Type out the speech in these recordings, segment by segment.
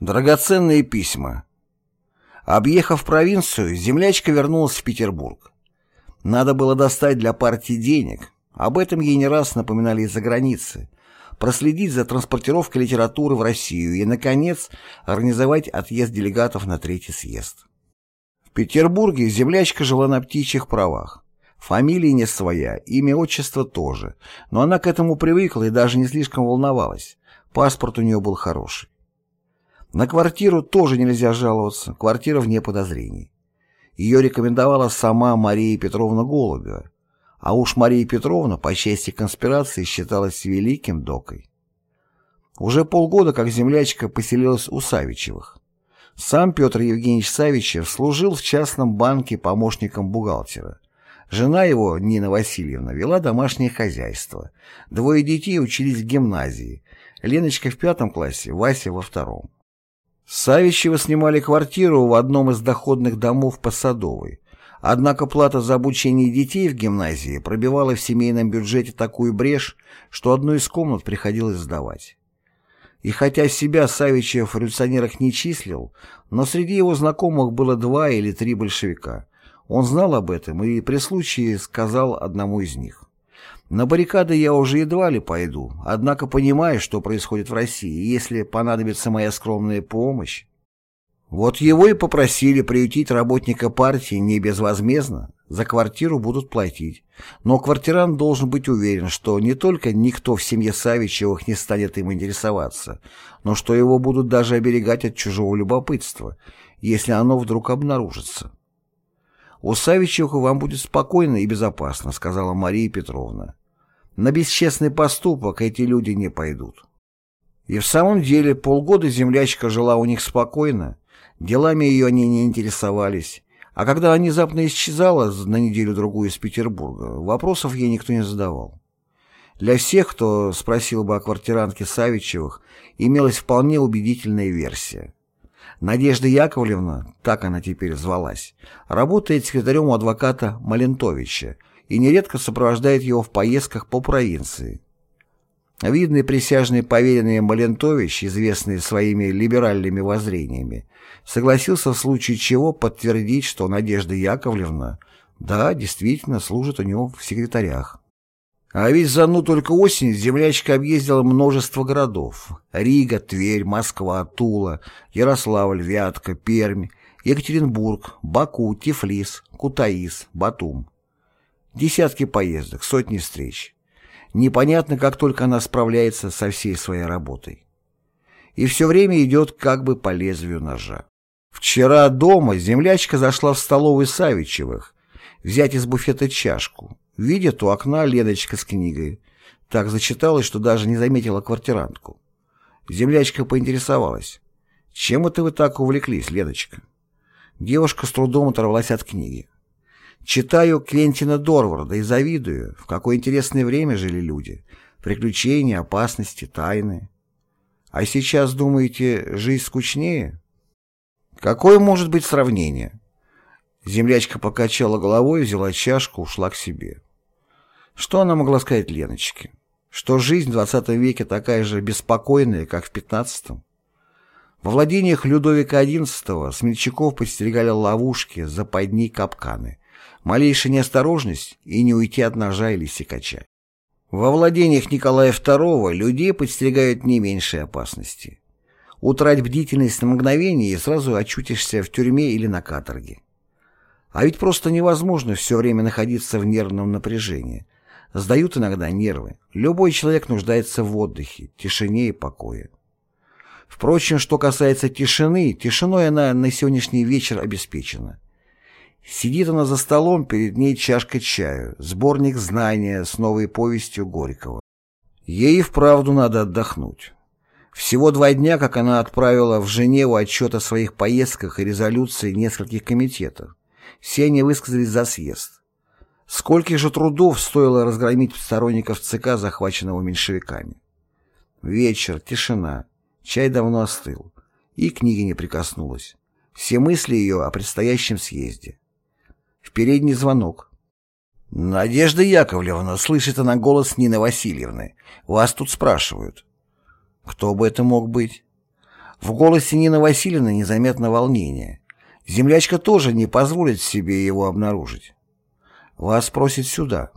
Драгоценные письма. Объехав провинцию, землячка вернулась в Петербург. Надо было достать для партии денег. Об этом ей не раз напоминали из-за границы. Проследить за транспортировкой литературы в Россию и, наконец, организовать отъезд делегатов на Третий съезд. В Петербурге землячка жила на птичьих правах. Фамилия не своя, имя отчество тоже, но она к этому привыкла и даже не слишком волновалась. Паспорт у нее был хороший. На квартиру тоже нельзя жаловаться, квартира вне подозрений. Ее рекомендовала сама Мария Петровна Голубева, а уж Мария Петровна по части конспирации считалась великим докой. Уже полгода как землячка поселилась у Савичевых. Сам Петр Евгеньевич Савичев служил в частном банке помощником бухгалтера. Жена его, Нина Васильевна, вела домашнее хозяйство. Двое детей учились в гимназии. Леночка в пятом классе, Вася во втором. Савичевы снимали квартиру в одном из доходных домов по Садовой. Однако плата за обучение детей в гимназии пробивала в семейном бюджете такую брешь, что одну из комнат приходилось сдавать. И хотя себя Савичев в революционерах не числил, но среди его знакомых было два или три большевика. Он знал об этом и при случае сказал одному из них. На баррикады я уже едва ли пойду, однако понимаю, что происходит в России, если понадобится моя скромная помощь. Вот его и попросили приютить работника партии не безвозмездно, за квартиру будут платить. Но квартирант должен быть уверен, что не только никто в семье Савичевых не станет им интересоваться, но что его будут даже оберегать от чужого любопытства, если оно вдруг обнаружится. «У Савичевых вам будет спокойно и безопасно», — сказала Мария Петровна. На бесчестный поступок эти люди не пойдут. И в самом деле полгода землячка жила у них спокойно, делами ее они не интересовались, а когда внезапно исчезала на неделю-другую из Петербурга, вопросов ей никто не задавал. Для всех, кто спросил бы о квартирантке Савичевых, имелась вполне убедительная версия. Надежда Яковлевна, так она теперь звалась, работает секретарем у адвоката Малентовича, и нередко сопровождает его в поездках по провинции. Видный присяжный поверенный Малентович, известный своими либеральными воззрениями, согласился в случае чего подтвердить, что Надежда Яковлевна, да, действительно, служит у него в секретарях. А ведь за ну только осень землячка объездила множество городов. Рига, Тверь, Москва, Тула, Ярославль, Вятка, Пермь, Екатеринбург, Баку, Тифлис, Кутаис, Батум. Десятки поездок, сотни встреч. Непонятно, как только она справляется со всей своей работой. И все время идет как бы по лезвию ножа. Вчера дома землячка зашла в столовую Савичевых, взять из буфета чашку. Видит у окна Леночка с книгой. Так зачиталась, что даже не заметила квартирантку. Землячка поинтересовалась. «Чем это вы так увлеклись, Леночка?» Девушка с трудом оторвалась от книги. Читаю Квентина Дорварда и завидую, в какое интересное время жили люди. Приключения, опасности, тайны. А сейчас, думаете, жизнь скучнее? Какое может быть сравнение? Землячка покачала головой, взяла чашку, ушла к себе. Что она могла сказать Леночке? Что жизнь в XX веке такая же беспокойная, как в XV? Во владениях Людовика XI смельчаков подстерегали ловушки, западни, капканы малейшая неосторожность и не уйти от ножа или секача. Во владениях Николая II людей подстерегают не меньшие опасности. Утрать бдительность на мгновение и сразу очутишься в тюрьме или на каторге. А ведь просто невозможно все время находиться в нервном напряжении. Сдают иногда нервы. Любой человек нуждается в отдыхе, тишине и покое. Впрочем, что касается тишины, тишиной она на сегодняшний вечер обеспечена. Сидит она за столом, перед ней чашка чаю, сборник знания с новой повестью Горького. Ей вправду надо отдохнуть. Всего два дня, как она отправила в Женеву отчет о своих поездках и резолюции нескольких комитетов. Все они высказались за съезд. Скольких же трудов стоило разгромить сторонников ЦК, захваченного меньшевиками. Вечер, тишина, чай давно остыл, и книги не прикоснулась. Все мысли ее о предстоящем съезде. В передний звонок. «Надежда Яковлевна, слышит она голос Нины Васильевны. Вас тут спрашивают». «Кто бы это мог быть?» В голосе Нины Васильевны незаметно волнение. Землячка тоже не позволит себе его обнаружить. «Вас просит сюда.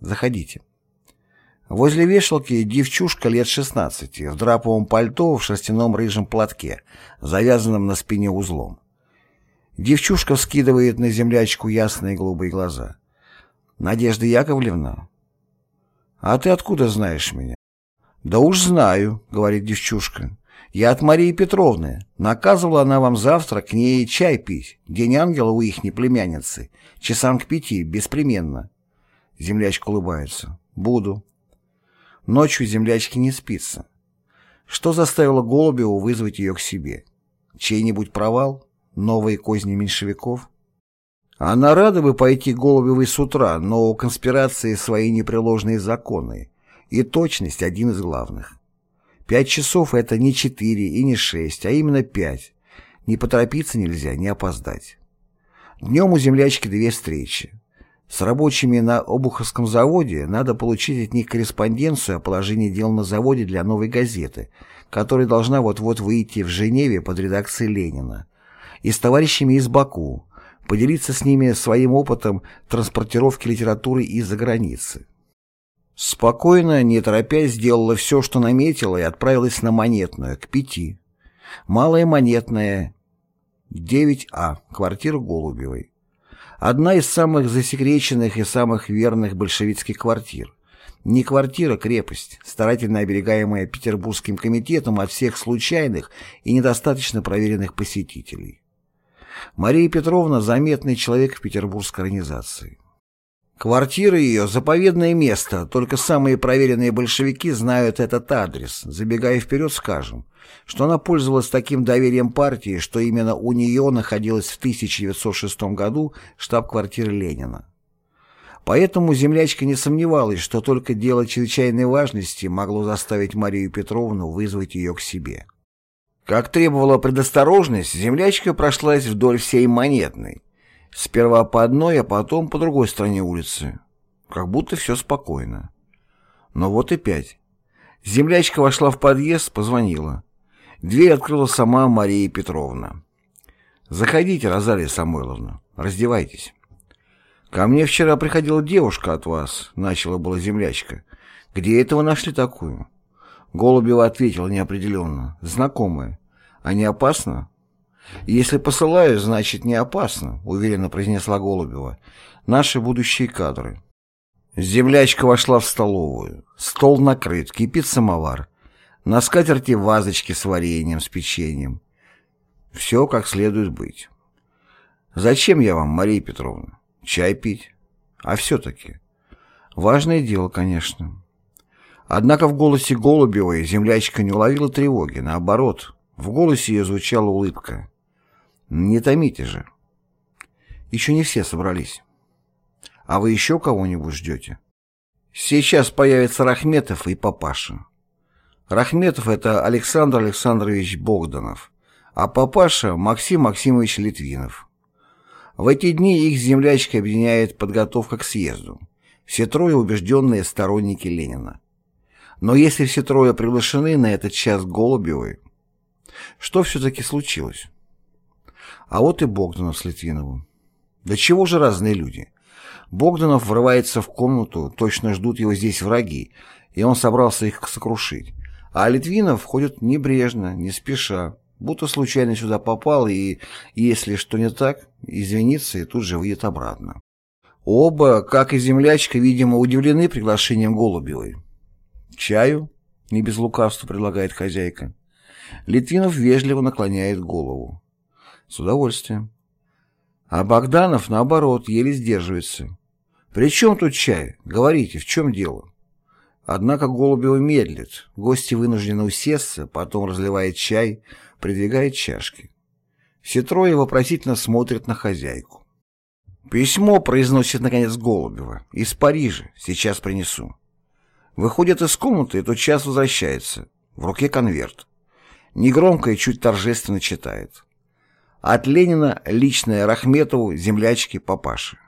Заходите». Возле вешалки девчушка лет 16 в драповом пальто в шерстяном рыжем платке, завязанном на спине узлом. Девчушка вскидывает на землячку ясные голубые глаза. «Надежда Яковлевна?» «А ты откуда знаешь меня?» «Да уж знаю», — говорит девчушка. «Я от Марии Петровны. Наказывала она вам завтра к ней чай пить. День ангела у ихней племянницы. Часам к пяти, беспременно». Землячка улыбается. «Буду». Ночью землячке не спится. Что заставило Голубеву вызвать ее к себе? Чей-нибудь провал? Новые козни меньшевиков? Она рада бы пойти Голубевой с утра, но у конспирации свои непреложные законы, и точность один из главных. Пять часов — это не четыре и не шесть, а именно пять. Не поторопиться нельзя, не опоздать. Днем у землячки две встречи. С рабочими на Обуховском заводе надо получить от них корреспонденцию о положении дел на заводе для новой газеты, которая должна вот-вот выйти в Женеве под редакцией Ленина, и с товарищами из Баку, поделиться с ними своим опытом транспортировки литературы из-за границы. Спокойно, не торопясь, сделала все, что наметила, и отправилась на Монетную, к пяти. Малая Монетная, 9А, квартира Голубевой. Одна из самых засекреченных и самых верных большевистских квартир. Не квартира, крепость, старательно оберегаемая Петербургским комитетом от всех случайных и недостаточно проверенных посетителей. Мария Петровна – заметный человек в петербургской организации. Квартира ее – заповедное место, только самые проверенные большевики знают этот адрес. Забегая вперед, скажем, что она пользовалась таким доверием партии, что именно у нее находилась в 1906 году штаб-квартира Ленина. Поэтому землячка не сомневалась, что только дело чрезвычайной важности могло заставить Марию Петровну вызвать ее к себе. Как требовала предосторожность, землячка прошлась вдоль всей монетной, Сперва по одной, а потом по другой стороне улицы. Как будто все спокойно. Но вот и пять. Землячка вошла в подъезд, позвонила. Дверь открыла сама Мария Петровна. «Заходите, Розалия Самойловна, раздевайтесь». «Ко мне вчера приходила девушка от вас», — начала была землячка. «Где это вы нашли такую?» Голубева ответила неопределенно. «Знакомая. А не опасно?» «Если посылаю, значит, не опасно», — уверенно произнесла Голубева. «Наши будущие кадры». Землячка вошла в столовую. Стол накрыт, кипит самовар. На скатерти вазочки с вареньем, с печеньем. Все как следует быть. «Зачем я вам, Мария Петровна? Чай пить? А все-таки?» «Важное дело, конечно». Однако в голосе Голубевой землячка не уловила тревоги, наоборот, в голосе ее звучала улыбка. Не томите же. Еще не все собрались. А вы еще кого-нибудь ждете? Сейчас появится Рахметов и Папаша. Рахметов — это Александр Александрович Богданов, а Папаша — Максим Максимович Литвинов. В эти дни их землячка объединяет подготовка к съезду. Все трое убежденные сторонники Ленина. Но если все трое приглашены на этот час Голубевой, что все-таки случилось? А вот и Богданов с Литвиновым. Да чего же разные люди? Богданов врывается в комнату, точно ждут его здесь враги, и он собрался их сокрушить. А Литвинов входит небрежно, не спеша, будто случайно сюда попал и, если что не так, извинится и тут же выйдет обратно. Оба, как и землячка, видимо, удивлены приглашением Голубевой. «Чаю?» — не без лукавства предлагает хозяйка. Литвинов вежливо наклоняет голову. С удовольствием. А Богданов, наоборот, еле сдерживается. «При чем тут чай? Говорите, в чем дело?» Однако Голубева медлит. Гости вынуждены усесться, потом разливает чай, придвигает чашки. Все трое вопросительно смотрят на хозяйку. «Письмо», — произносит наконец Голубева, — «из Парижа. Сейчас принесу». Выходит из комнаты и тотчас возвращается. В руке конверт. Негромко и чуть торжественно читает. От Ленина личное Рахметову, землячке, папаше.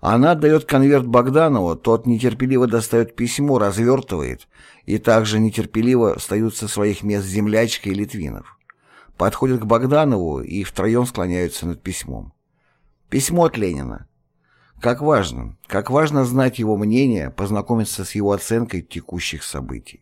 Она отдает конверт Богданову, тот нетерпеливо достает письмо, развертывает, и также нетерпеливо встают со своих мест землячка и Литвинов. Подходят к Богданову и втроем склоняются над письмом. Письмо от Ленина. Как важно, как важно знать его мнение, познакомиться с его оценкой текущих событий.